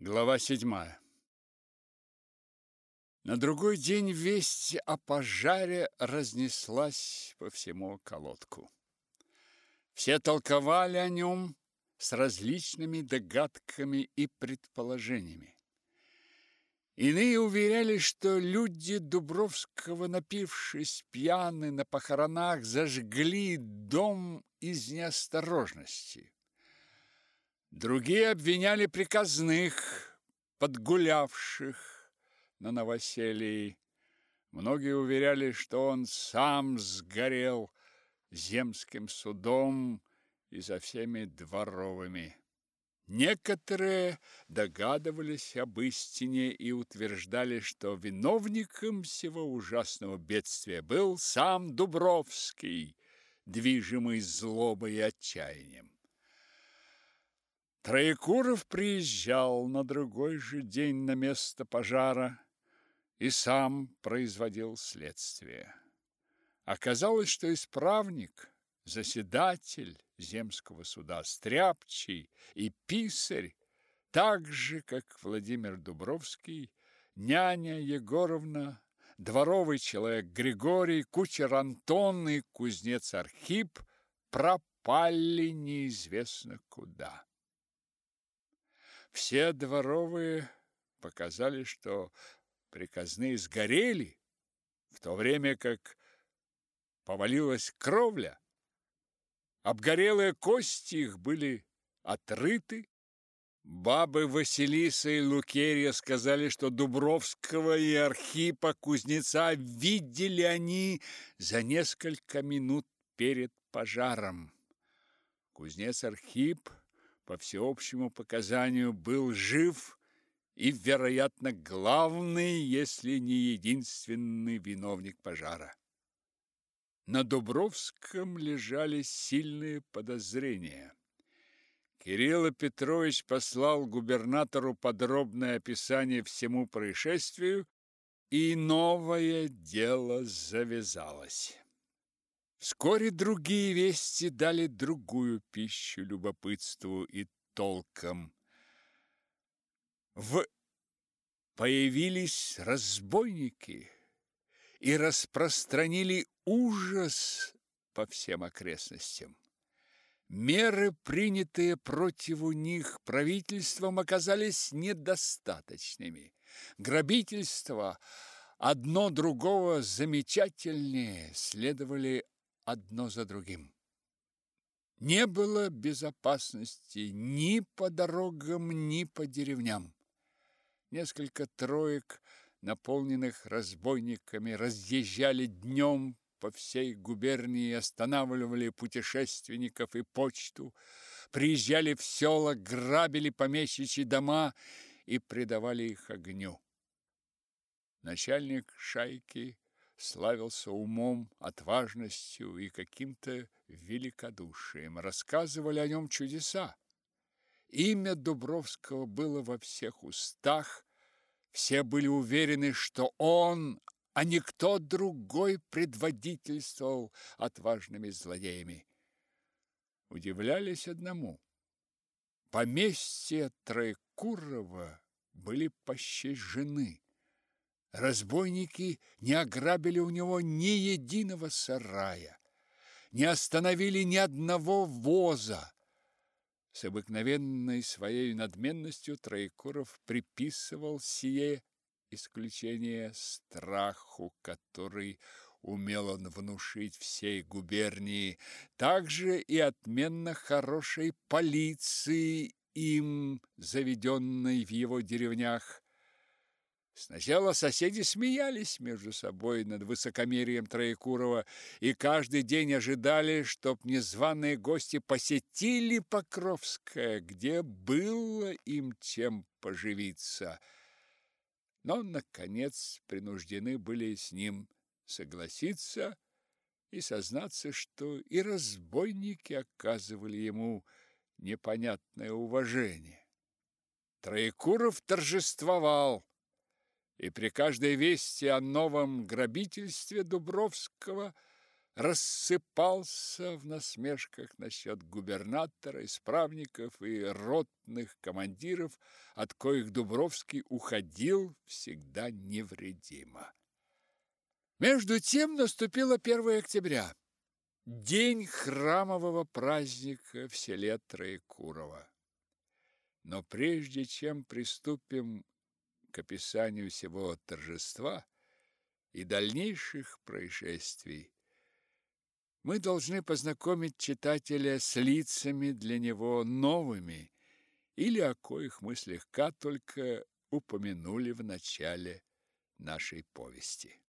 Глава седьмая. На другой день весть о пожаре разнеслась по всему колодку. Все толковали о нем с различными догадками и предположениями. Иные уверяли, что люди Дубровского, напившись пьяны на похоронах, зажгли дом из неосторожности. Другие обвиняли приказных, подгулявших на новоселье. Многие уверяли, что он сам сгорел земским судом и со всеми дворовыми. Некоторые догадывались об истине и утверждали, что виновником всего ужасного бедствия был сам Дубровский, движимый злобой и отчаянием. Троекуров приезжал на другой же день на место пожара и сам производил следствие. Оказалось, что исправник, заседатель земского суда Стряпчий и писарь, так же, как Владимир Дубровский, няня Егоровна, дворовый человек Григорий, кучер Антон и кузнец Архип пропали неизвестно куда. Все дворовые показали, что приказные сгорели, в то время как повалилась кровля. Обгорелые кости их были отрыты. Бабы Василиса и Лукерья сказали, что Дубровского и Архипа Кузнеца видели они за несколько минут перед пожаром. Кузнец Архип по всеобщему показанию, был жив и, вероятно, главный, если не единственный виновник пожара. На Дубровском лежали сильные подозрения. Кирилл Петрович послал губернатору подробное описание всему происшествию, и новое дело завязалось. Вскоре другие вести дали другую пищу любопытству и толкам. В появились разбойники и распространили ужас по всем окрестностям. Меры, принятые против них правительством, оказались недостаточными. Грабительство одно другого замечательнее следовали одно за другим. Не было безопасности ни по дорогам, ни по деревням. Несколько троек, наполненных разбойниками, разъезжали днем по всей губернии, останавливали путешественников и почту, приезжали в села, грабили помещичьи дома и предавали их огню. Начальник шайки славился умом, отважностью и каким-то великодушием. Рассказывали о нем чудеса. Имя Дубровского было во всех устах. Все были уверены, что он, а не кто другой, предводительствовал отважными злодеями. Удивлялись одному. Поместья Троекурова были пощажены. Разбойники не ограбили у него ни единого сарая, не остановили ни одного воза. С обыкновенной своей надменностью Троекуров приписывал сие исключение страху, который умел он внушить всей губернии, также и отменно хорошей полиции им заведенной в его деревнях. Сначала соседи смеялись между собой над высокомерием Троекурова и каждый день ожидали, чтоб незваные гости посетили Покровское, где было им чем поживиться. Но, наконец, принуждены были с ним согласиться и сознаться, что и разбойники оказывали ему непонятное уважение. Троекуров торжествовал и при каждой вести о новом грабительстве Дубровского рассыпался в насмешках насчет губернатора, исправников и ротных командиров, от коих Дубровский уходил всегда невредимо. Между тем наступило 1 октября, день храмового праздника в селе Троекурово. Но прежде чем приступим описанию всего торжества и дальнейших происшествий, мы должны познакомить читателя с лицами для него новыми или о коих мы слегка только упомянули в начале нашей повести.